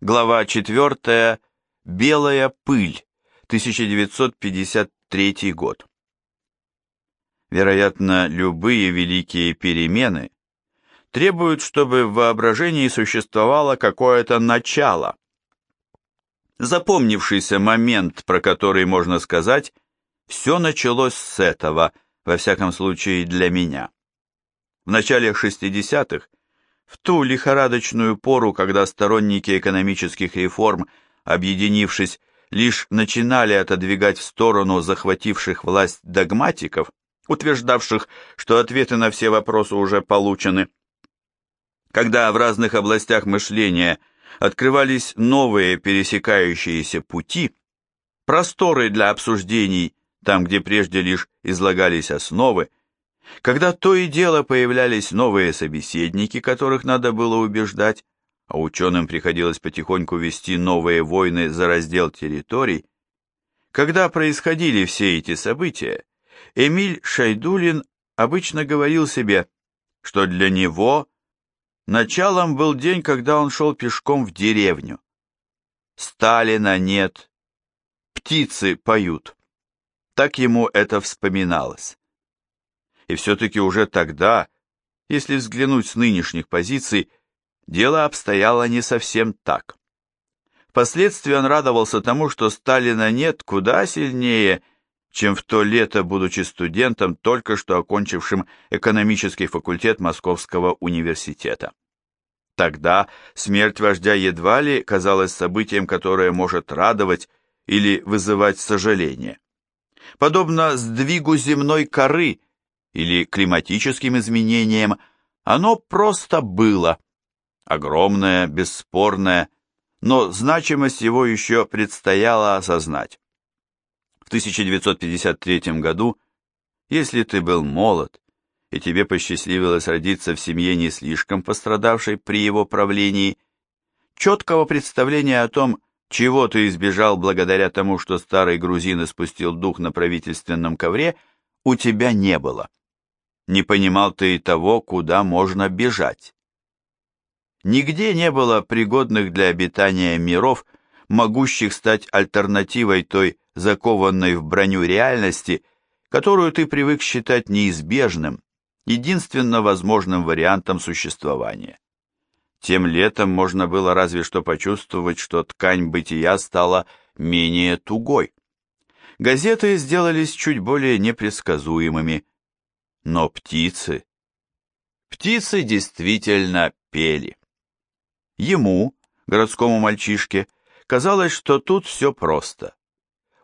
Глава 4. Белая пыль. 1953 год. Вероятно, любые великие перемены требуют, чтобы в воображении существовало какое-то начало. Запомнившийся момент, про который можно сказать, все началось с этого, во всяком случае для меня. В начале 60-х, в ту лихорадочную пору, когда сторонники экономических реформ, объединившись, лишь начинали отодвигать в сторону захвативших власть догматиков, утверждавших, что ответы на все вопросы уже получены, когда в разных областях мышления открывались новые пересекающиеся пути, просторы для обсуждений там, где прежде лишь излагались основы, когда то и дело появлялись новые собеседники, которых надо было убеждать, а ученым приходилось потихоньку вести новые войны за раздел территорий, когда происходили все эти события, Эмиль Шайдулин обычно говорил себе, что для него Началом был день, когда он шел пешком в деревню. Сталина нет, птицы поют. Так ему это вспоминалось. И все-таки уже тогда, если взглянуть с нынешних позиций, дело обстояло не совсем так. Впоследствии он радовался тому, что Сталина нет куда сильнее, чем в то лето, будучи студентом, только что окончившим экономический факультет Московского университета. Тогда смерть вождя едва ли казалась событием, которое может радовать или вызывать сожаление. Подобно сдвигу земной коры или климатическим изменениям, оно просто было. Огромное, бесспорное, но значимость его еще предстояло осознать. В 1953 году, если ты был молод, и тебе посчастливилось родиться в семье не слишком пострадавшей при его правлении, четкого представления о том, чего ты избежал благодаря тому, что старый грузин испустил дух на правительственном ковре, у тебя не было. Не понимал ты и того, куда можно бежать. Нигде не было пригодных для обитания миров, могущих стать альтернативой той закованной в броню реальности, которую ты привык считать неизбежным, единственно возможным вариантом существования. Тем летом можно было разве что почувствовать, что ткань бытия стала менее тугой. Газеты сделались чуть более непредсказуемыми, но птицы... Птицы действительно пели. Ему, городскому мальчишке, казалось, что тут все просто.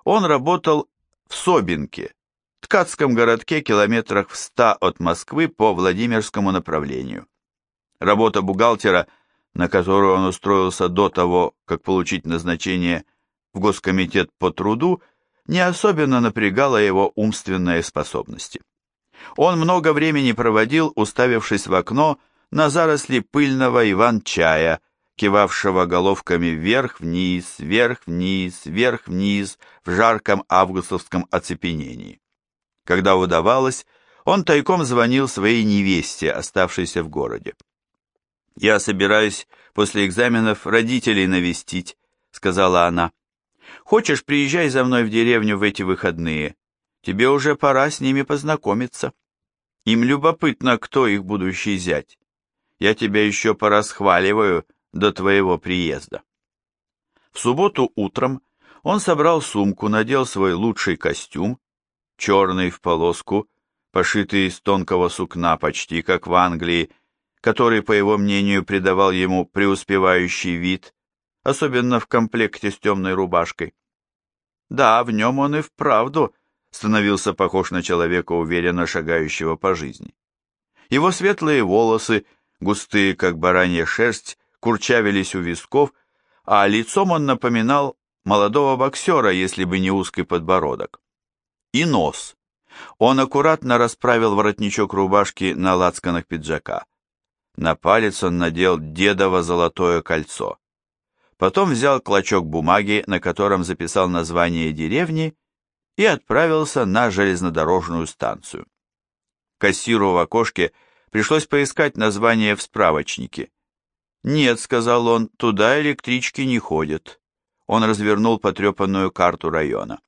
Он работал в Собинке, ткацком городке километрах в ста от Москвы по Владимирскому направлению. Работа бухгалтера, на которую он устроился до того, как получить назначение в Госкомитет по труду, не особенно напрягала его умственные способности. Он много времени проводил, уставившись в окно на заросли пыльного иван-чая, кивавшего головками вверх-вниз, вверх-вниз, вверх-вниз в жарком августовском оцепенении. Когда удавалось, он тайком звонил своей невесте, оставшейся в городе. «Я собираюсь после экзаменов родителей навестить», — сказала она. «Хочешь, приезжай за мной в деревню в эти выходные? Тебе уже пора с ними познакомиться. Им любопытно, кто их будущий зять. Я тебя еще порасхваливаю до твоего приезда». В субботу утром он собрал сумку, надел свой лучший костюм, черный в полоску, пошитый из тонкого сукна, почти как в Англии, который, по его мнению, придавал ему преуспевающий вид, особенно в комплекте с темной рубашкой. Да, в нем он и вправду становился похож на человека, уверенно шагающего по жизни. Его светлые волосы, густые, как баранья шерсть, курчавились у висков, а лицом он напоминал молодого боксера, если бы не узкий подбородок и нос. Он аккуратно расправил воротничок рубашки на лацканах пиджака. На палец он надел дедово золотое кольцо. Потом взял клочок бумаги, на котором записал название деревни, и отправился на железнодорожную станцию. Кассиру в окошке пришлось поискать название в справочнике. «Нет», — сказал он, — «туда электрички не ходят». Он развернул потрепанную карту района.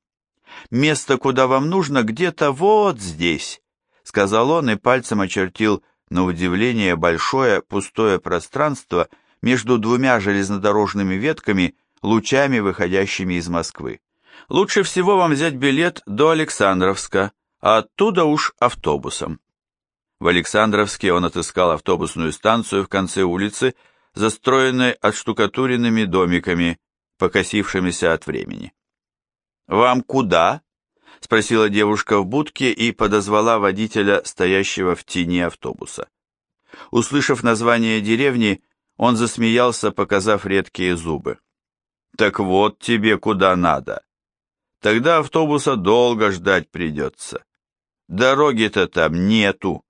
«Место, куда вам нужно, где-то вот здесь», — сказал он и пальцем очертил на удивление большое пустое пространство между двумя железнодорожными ветками, лучами, выходящими из Москвы. «Лучше всего вам взять билет до Александровска, а оттуда уж автобусом». В Александровске он отыскал автобусную станцию в конце улицы, застроенной отштукатуренными домиками, покосившимися от времени. «Вам куда?» — спросила девушка в будке и подозвала водителя, стоящего в тени автобуса. Услышав название деревни, он засмеялся, показав редкие зубы. «Так вот тебе куда надо. Тогда автобуса долго ждать придется. Дороги-то там нету».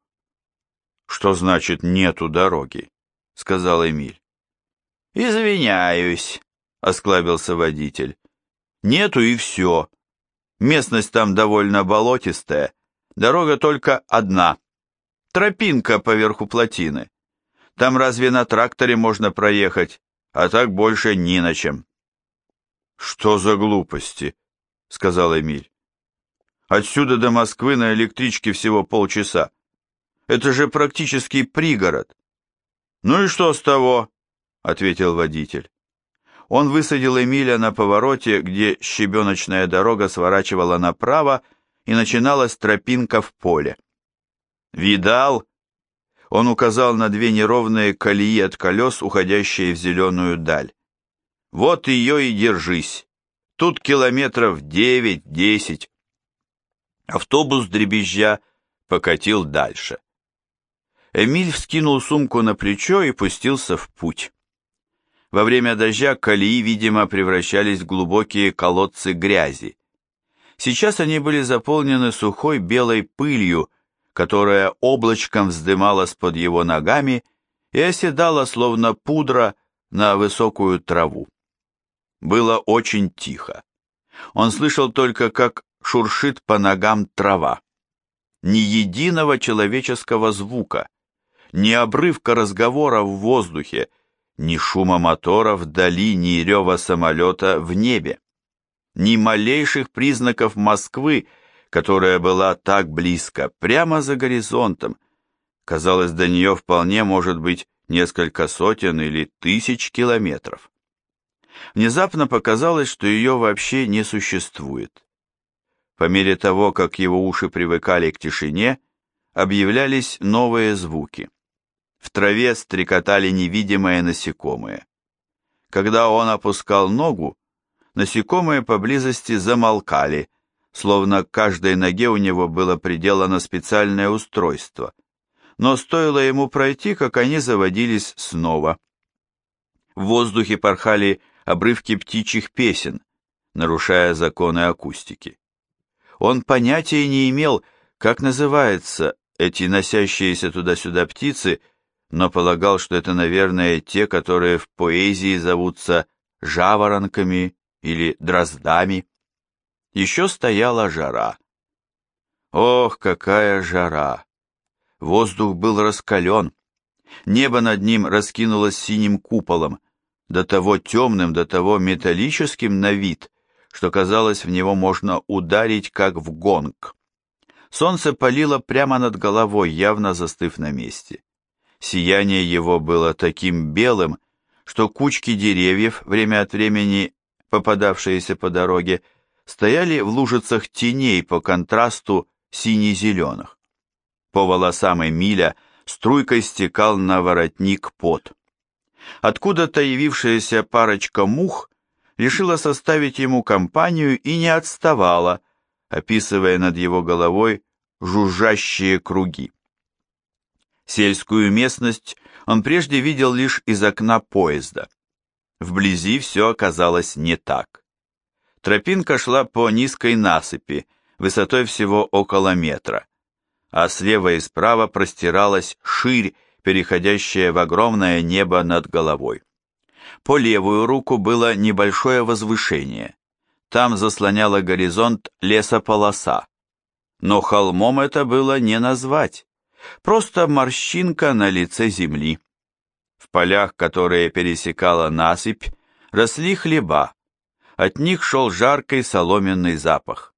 «Что значит «нету дороги»?» — сказал Эмиль. «Извиняюсь», — осклабился водитель. «Нету и все. Местность там довольно болотистая. Дорога только одна. Тропинка поверху плотины. Там разве на тракторе можно проехать, а так больше ни на чем». «Что за глупости?» — сказал Эмиль. «Отсюда до Москвы на электричке всего полчаса. Это же практически пригород. Ну и что с того? ответил водитель. Он высадил Эмиля на повороте, где щебеночная дорога сворачивала направо и начиналась тропинка в поле. «Видал?» Он указал на две неровные колеи от колес, уходящие в зеленую даль. «Вот ее и держись. Тут километров девять-десять». Автобус дребезжа покатил дальше. Эмиль вскинул сумку на плечо и пустился в путь. Во время дождя колеи, видимо, превращались в глубокие колодцы грязи. Сейчас они были заполнены сухой белой пылью, которая облачком вздымалась под его ногами и оседала, словно пудра, на высокую траву. Было очень тихо. Он слышал только, как шуршит по ногам трава. Ни единого человеческого звука, ни обрывка разговора в воздухе, ни шума мотора вдали, ни рева самолета в небе, ни малейших признаков Москвы, которая была так близко, прямо за горизонтом. Казалось, до нее вполне может быть несколько сотен или тысяч километров. Внезапно показалось, что ее вообще не существует. По мере того, как его уши привыкали к тишине, объявлялись новые звуки. В траве стрекотали невидимые насекомые. Когда он опускал ногу, насекомые поблизости замолкали, словно каждой ноге у него было приделано специальное устройство. Но стоило ему пройти, как они заводились снова. В воздухе порхали обрывки птичьих песен, нарушая законы акустики. Он понятия не имел, как называются эти носящиеся туда-сюда птицы, но полагал, что это, наверное, те, которые в поэзии зовутся жаворонками или дроздами. Еще стояла жара. Ох, какая жара! Воздух был раскален. Небо над ним раскинулось синим куполом, до того темным, до того металлическим на вид, что казалось, в него можно ударить, как в гонг. Солнце палило прямо над головой, явно застыв на месте. Сияние его было таким белым, что кучки деревьев, время от времени попадавшиеся по дороге, стояли в лужицах теней по контрасту сине-зеленых. По волосам Эмиля струйкой стекал на воротник пот. Откуда-то явившаяся парочка мух решила составить ему компанию и не отставала, описывая над его головой жужжащие круги. Сельскую местность он прежде видел лишь из окна поезда. Вблизи все оказалось не так. Тропинка шла по низкой насыпи, высотой всего около метра, а слева и справа простиралась ширь, переходящая в огромное небо над головой. По левую руку было небольшое возвышение. Там заслоняла горизонт лесополоса. Но холмом это было не назвать просто морщинка на лице земли. В полях, которые пересекала насыпь, росли хлеба. От них шел жаркий соломенный запах.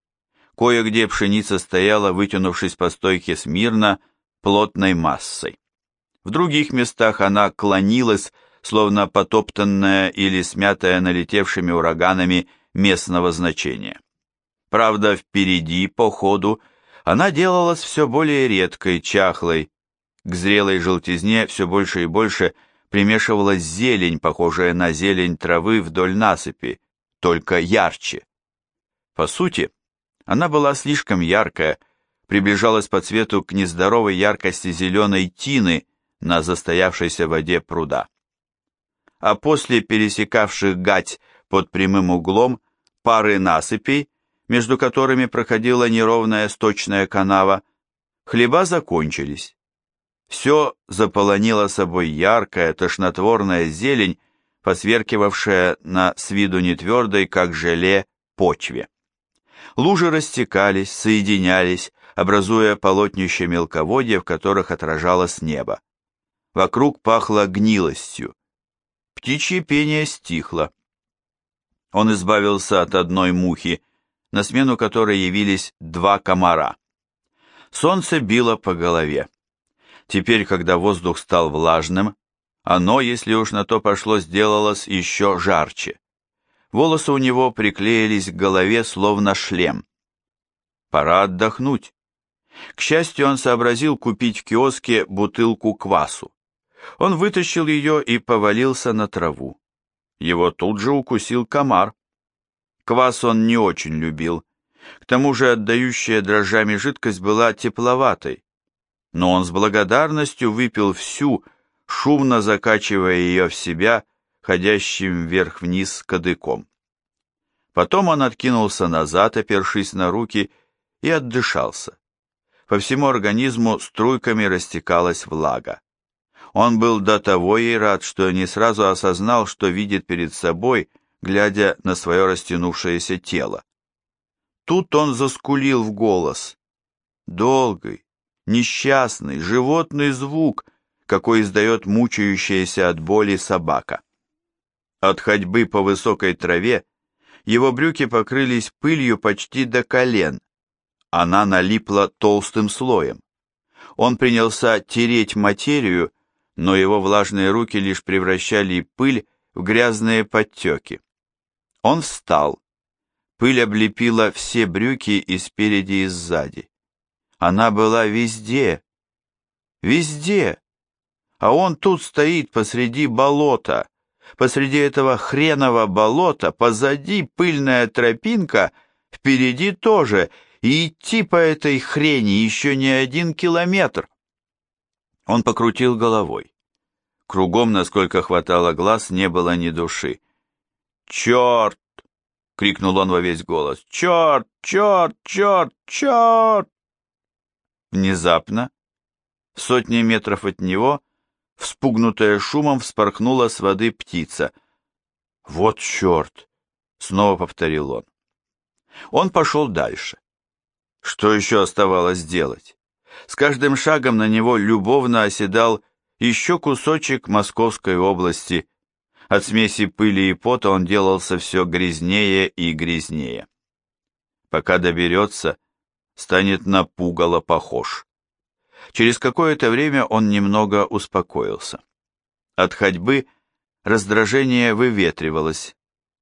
Кое-где пшеница стояла, вытянувшись по стойке смирно, плотной массой. В других местах она клонилась, словно потоптанная или смятая налетевшими ураганами местного значения. Правда, впереди, по ходу, она делалась все более редкой, чахлой. К зрелой желтизне все больше и больше примешивалась зелень, похожая на зелень травы вдоль насыпи, только ярче. По сути, она была слишком яркая, приближалась по цвету к нездоровой яркости зеленой тины на застоявшейся воде пруда. А после пересекавших гать под прямым углом пары насыпей, между которыми проходила неровная сточная канава, хлеба закончились. Все заполонило собой яркая, тошнотворная зелень, посверкивавшая на с виду нетвердой, как желе, почве. Лужи растекались, соединялись, образуя полотнища мелководья, в которых отражалось небо. Вокруг пахло гнилостью. Птичье пение стихло. Он избавился от одной мухи, на смену которой явились два комара. Солнце било по голове. Теперь, когда воздух стал влажным, оно, если уж на то пошло, сделалось еще жарче. Волосы у него приклеились к голове, словно шлем. Пора отдохнуть. К счастью, он сообразил купить в киоске бутылку квасу. Он вытащил ее и повалился на траву. Его тут же укусил комар. Квас он не очень любил. К тому же отдающая дрожжами жидкость была тепловатой. Но он с благодарностью выпил всю, шумно закачивая ее в себя, ходящим вверх-вниз кадыком. Потом он откинулся назад, опершись на руки, и отдышался. По всему организму струйками растекалась влага. Он был до того ей рад, что не сразу осознал, что видит перед собой, глядя на свое растянувшееся тело. Тут он заскулил в голос. Долгий, несчастный, животный звук, какой издает мучающаяся от боли собака. От ходьбы по высокой траве его брюки покрылись пылью почти до колен. Она налипла толстым слоем. Он принялся тереть материю, но его влажные руки лишь превращали пыль в грязные подтеки. Он встал. Пыль облепила все брюки и спереди, и сзади. Она была везде, везде. А он тут стоит посреди болота, посреди этого хренового болота, позади пыльная тропинка, впереди тоже, и идти по этой хрени еще не один километр. Он покрутил головой. Кругом, насколько хватало глаз, не было ни души. «Черт!» — крикнул он во весь голос. «Черт! Черт! Черт! Черт!» Внезапно, сотни метров от него, вспугнутая шумом, вспорхнула с воды птица. «Вот черт!» — снова повторил он. Он пошел дальше. Что еще оставалось делать? С каждым шагом на него любовно оседал еще кусочек Московской области. От смеси пыли и пота он делался все грязнее и грязнее. Пока доберется, станет на пугало похож. Через какое-то время он немного успокоился. От ходьбы раздражение выветривалось.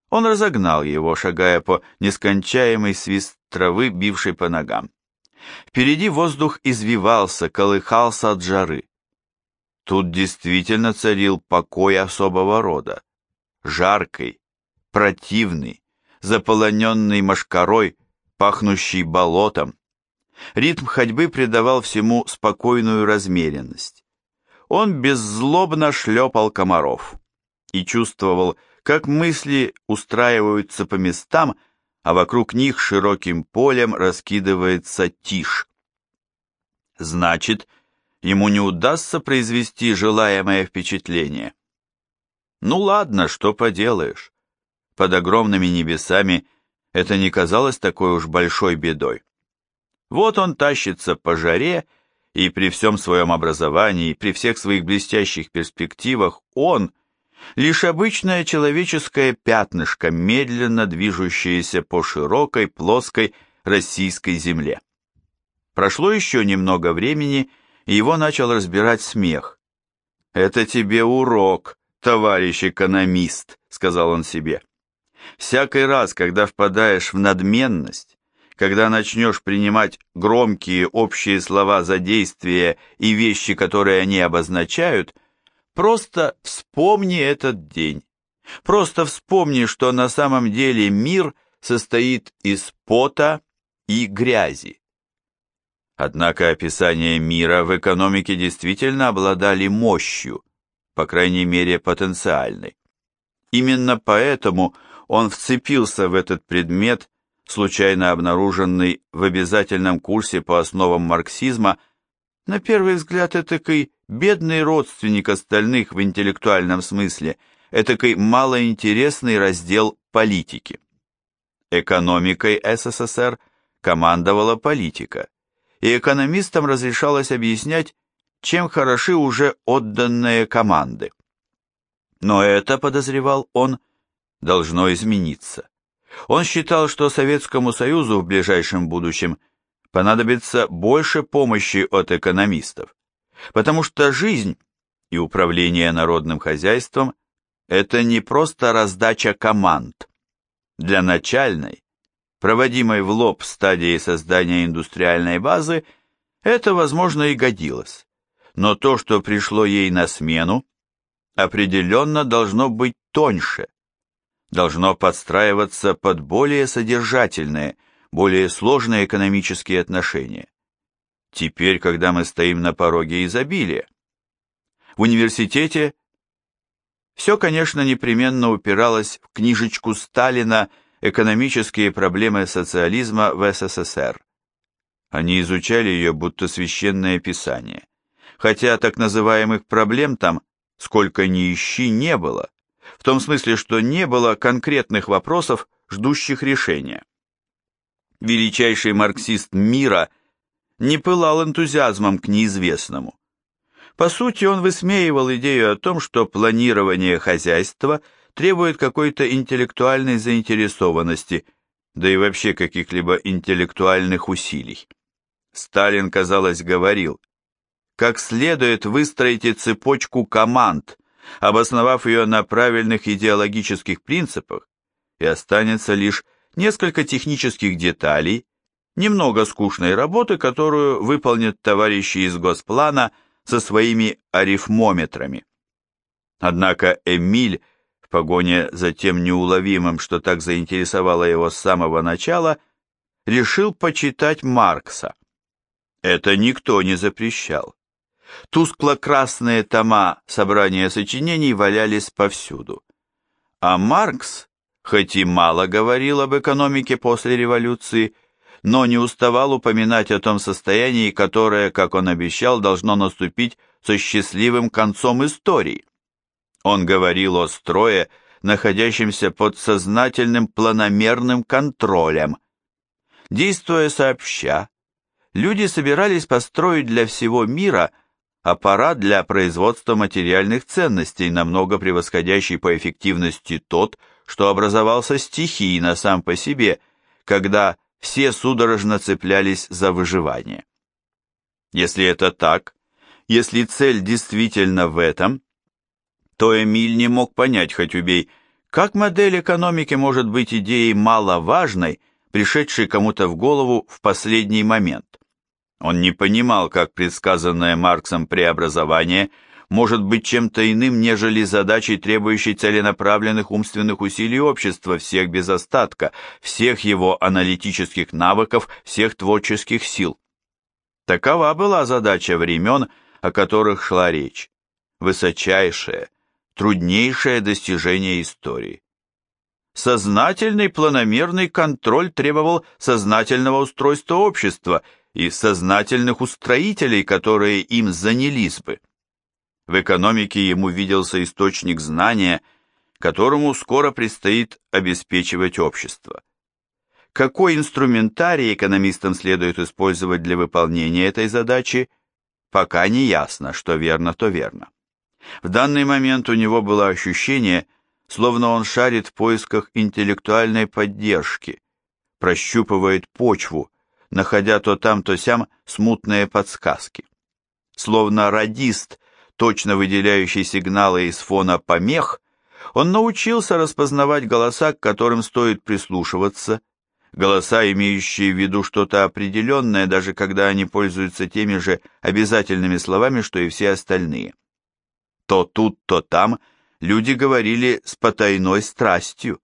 Он разогнал его, шагая по нескончаемой свист травы, бившей по ногам. Впереди воздух извивался, колыхался от жары. Тут действительно царил покой особого рода. Жаркий, противный, заполоненный мошкарой, пахнущий болотом. Ритм ходьбы придавал всему спокойную размеренность. Он беззлобно шлепал комаров и чувствовал, как мысли устраиваются по местам, а вокруг них широким полем раскидывается тишь. Значит, ему не удастся произвести желаемое впечатление. Ну ладно, что поделаешь. Под огромными небесами это не казалось такой уж большой бедой. Вот он тащится по жаре и при всем своем образовании, при всех своих блестящих перспективах, он – лишь обычное человеческое пятнышко, медленно движущееся по широкой, плоской российской земле. Прошло еще немного времени, и его начал разбирать смех. «Это тебе урок, товарищ экономист», — сказал он себе. «Всякий раз, когда впадаешь в надменность, когда начнешь принимать громкие общие слова за действия и вещи, которые они обозначают, просто вспомни этот день. Просто вспомни, что на самом деле мир состоит из пота и грязи. Однако описания мира в экономике действительно обладали мощью, по крайней мере потенциальной. Именно поэтому он вцепился в этот предмет, случайно обнаруженный в обязательном курсе по основам марксизма, на первый взгляд этакой бедный родственник остальных в интеллектуальном смысле, этакой малоинтересный раздел политики. Экономикой СССР командовала политика и экономистам разрешалось объяснять, чем хороши уже отданные команды. Но это, подозревал он, должно измениться. Он считал, что Советскому Союзу в ближайшем будущем понадобится больше помощи от экономистов, потому что жизнь и управление народным хозяйством – это не просто раздача команд. Для начальной, проводимой в лоб стадии создания индустриальной базы, это, возможно, и годилось. Но то, что пришло ей на смену, определенно должно быть тоньше, должно подстраиваться под более содержательные, более сложные экономические отношения. Теперь, когда мы стоим на пороге изобилия. В университете все, конечно, непременно упиралось в книжечку Сталина экономические проблемы социализма в СССР. Они изучали ее будто священное писание, хотя так называемых проблем там, сколько ни ищи, не было, в том смысле, что не было конкретных вопросов, ждущих решения. Величайший марксист мира не пылал энтузиазмом к неизвестному. По сути, он высмеивал идею о том, что планирование хозяйства – требует какой-то интеллектуальной заинтересованности, да и вообще каких-либо интеллектуальных усилий. Сталин, казалось, говорил, как следует выстроите цепочку команд, обосновав ее на правильных идеологических принципах, и останется лишь несколько технических деталей, немного скучной работы, которую выполнят товарищи из Госплана со своими арифмометрами. Однако Эмиль погоне за тем неуловимым, что так заинтересовало его с самого начала, решил почитать Маркса. Это никто не запрещал. Тускло-красные тома собрания сочинений валялись повсюду. А Маркс, хоть и мало говорил об экономике после революции, но не уставал упоминать о том состоянии, которое, как он обещал, должно наступить со счастливым концом истории. Он говорил о строе, находящемся под сознательным планомерным контролем. Действуя сообща, люди собирались построить для всего мира аппарат для производства материальных ценностей, намного превосходящий по эффективности тот, что образовался стихийно сам по себе, когда все судорожно цеплялись за выживание. Если это так, если цель действительно в этом, то Эмиль не мог понять, хоть убей, как модель экономики может быть идеей маловажной, пришедшей кому-то в голову в последний момент. Он не понимал, как предсказанное Марксом преобразование может быть чем-то иным, нежели задачей, требующей целенаправленных умственных усилий общества, всех без остатка, всех его аналитических навыков, всех творческих сил. Такова была задача времен, о которых шла речь. Высочайшая, труднейшее достижение истории. Сознательный планомерный контроль требовал сознательного устройства общества и сознательных устроителей, которые им занялись бы. В экономике ему виделся источник знания, которому скоро предстоит обеспечивать общество. Какой инструментарий экономистам следует использовать для выполнения этой задачи, пока не ясно, что верно, то верно. В данный момент у него было ощущение, словно он шарит в поисках интеллектуальной поддержки, прощупывает почву, находя то там, то сям смутные подсказки. Словно радист, точно выделяющий сигналы из фона помех, он научился распознавать голоса, к которым стоит прислушиваться, голоса, имеющие в виду что-то определенное, даже когда они пользуются теми же обязательными словами, что и все остальные. То тут, то там люди говорили с потайной страстью,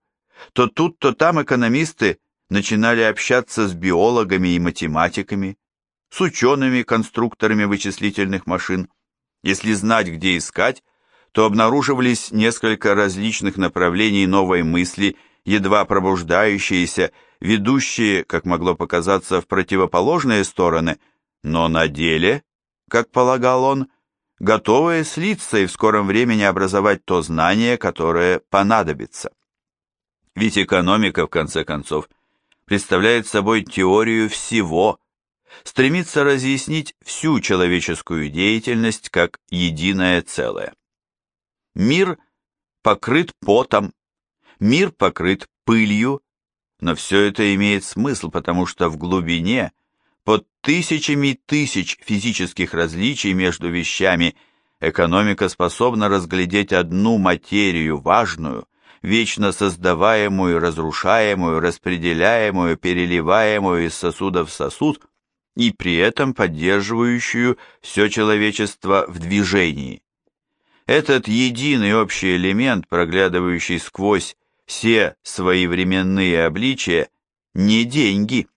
то тут, то там экономисты начинали общаться с биологами и математиками, с учеными, конструкторами вычислительных машин. Если знать, где искать, то обнаруживались несколько различных направлений новой мысли, едва пробуждающиеся, ведущие, как могло показаться, в противоположные стороны, но на деле, как полагал он, готовые слиться и в скором времени образовать то знание, которое понадобится. Ведь экономика, в конце концов, представляет собой теорию всего, стремится разъяснить всю человеческую деятельность как единое целое. Мир покрыт потом, мир покрыт пылью, но все это имеет смысл, потому что в глубине, под тысячами тысяч физических различий между вещами, экономика способна разглядеть одну материю важную, вечно создаваемую, разрушаемую, распределяемую, переливаемую из сосуда в сосуд и при этом поддерживающую все человечество в движении. Этот единый общий элемент, проглядывающий сквозь все свои временные обличия, не деньги.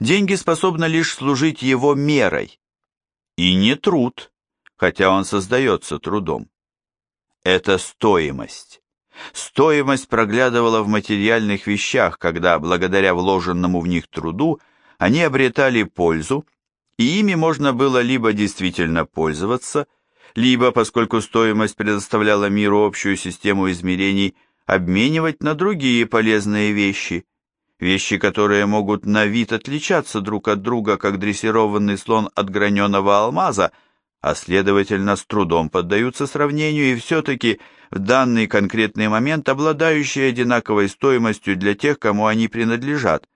Деньги способны лишь служить его мерой. И не труд, хотя он создается трудом. Это стоимость. Стоимость проглядывала в материальных вещах, когда, благодаря вложенному в них труду, они обретали пользу, и ими можно было либо действительно пользоваться, либо, поскольку стоимость предоставляла миру общую систему измерений, обменивать на другие полезные вещи, вещи, которые могут на вид отличаться друг от друга, как дрессированный слон от граненого алмаза, а следовательно с трудом поддаются сравнению и все-таки в данный конкретный момент обладающие одинаковой стоимостью для тех, кому они принадлежат,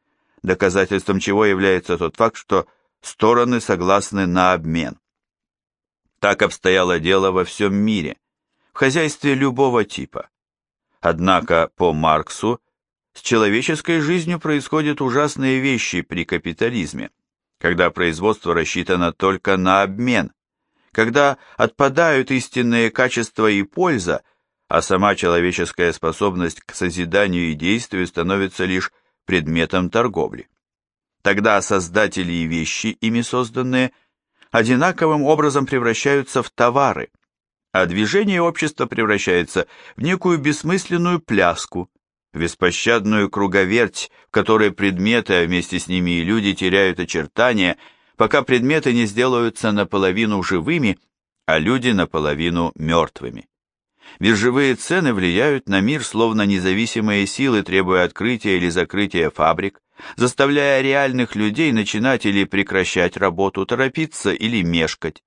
доказательством чего является тот факт, что стороны согласны на обмен. Так обстояло дело во всем мире, в хозяйстве любого типа. Однако, по Марксу, с человеческой жизнью происходят ужасные вещи при капитализме, когда производство рассчитано только на обмен, когда отпадают истинные качества и польза, а сама человеческая способность к созиданию и действию становится лишь предметом торговли. Тогда создатели и вещи, ими созданные, одинаковым образом превращаются в товары – а движение общества превращается в некую бессмысленную пляску, беспощадную круговерть, в которой предметы, а вместе с ними и люди теряют очертания, пока предметы не сделаются наполовину живыми, а люди наполовину мертвыми. Биржевые цены влияют на мир словно независимые силы, требуя открытия или закрытия фабрик, заставляя реальных людей начинать или прекращать работу, торопиться или мешкать.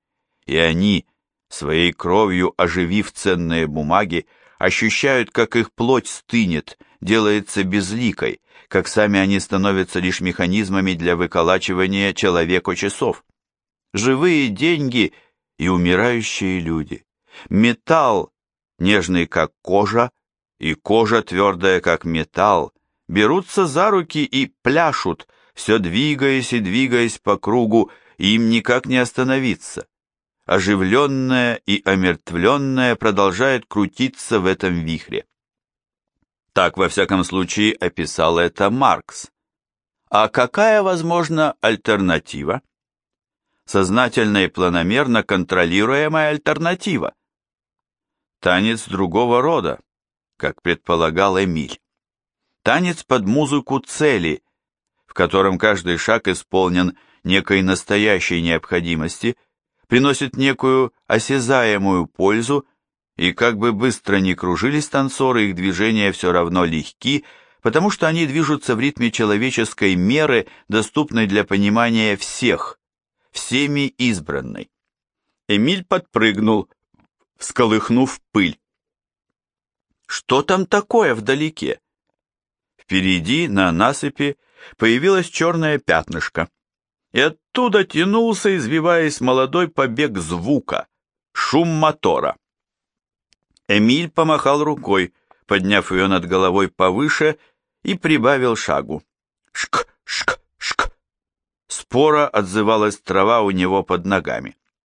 И они, своей кровью оживив ценные бумаги, ощущают, как их плоть стынет, делается безликой, как сами они становятся лишь механизмами для выколачивания человеку часов. Живые деньги и умирающие люди. Металл, нежный как кожа, и кожа твердая как металл, берутся за руки и пляшут, все двигаясь и двигаясь по кругу, им никак не остановиться оживленное и омертвленное продолжает крутиться в этом вихре. Так, во всяком случае, описал это Маркс. А какая, возможно, альтернатива? Сознательно и планомерно контролируемая альтернатива. Танец другого рода, как предполагал Эмиль. Танец под музыку цели, в котором каждый шаг исполнен некой настоящей необходимости – приносит некую осязаемую пользу, и как бы быстро ни кружились танцоры, их движения все равно легки, потому что они движутся в ритме человеческой меры, доступной для понимания всех, всеми избранной. Эмиль подпрыгнул, всколыхнув пыль. Что там такое вдалеке? Впереди, на насыпи, появилось черное пятнышко, и оттуда тянулся, извиваясь, молодой побег звука, шум мотора. Эмиль помахал рукой, подняв ее над головой повыше, и прибавил шагу. Шк, шк, шк. Спора отзывалась трава у него под ногами.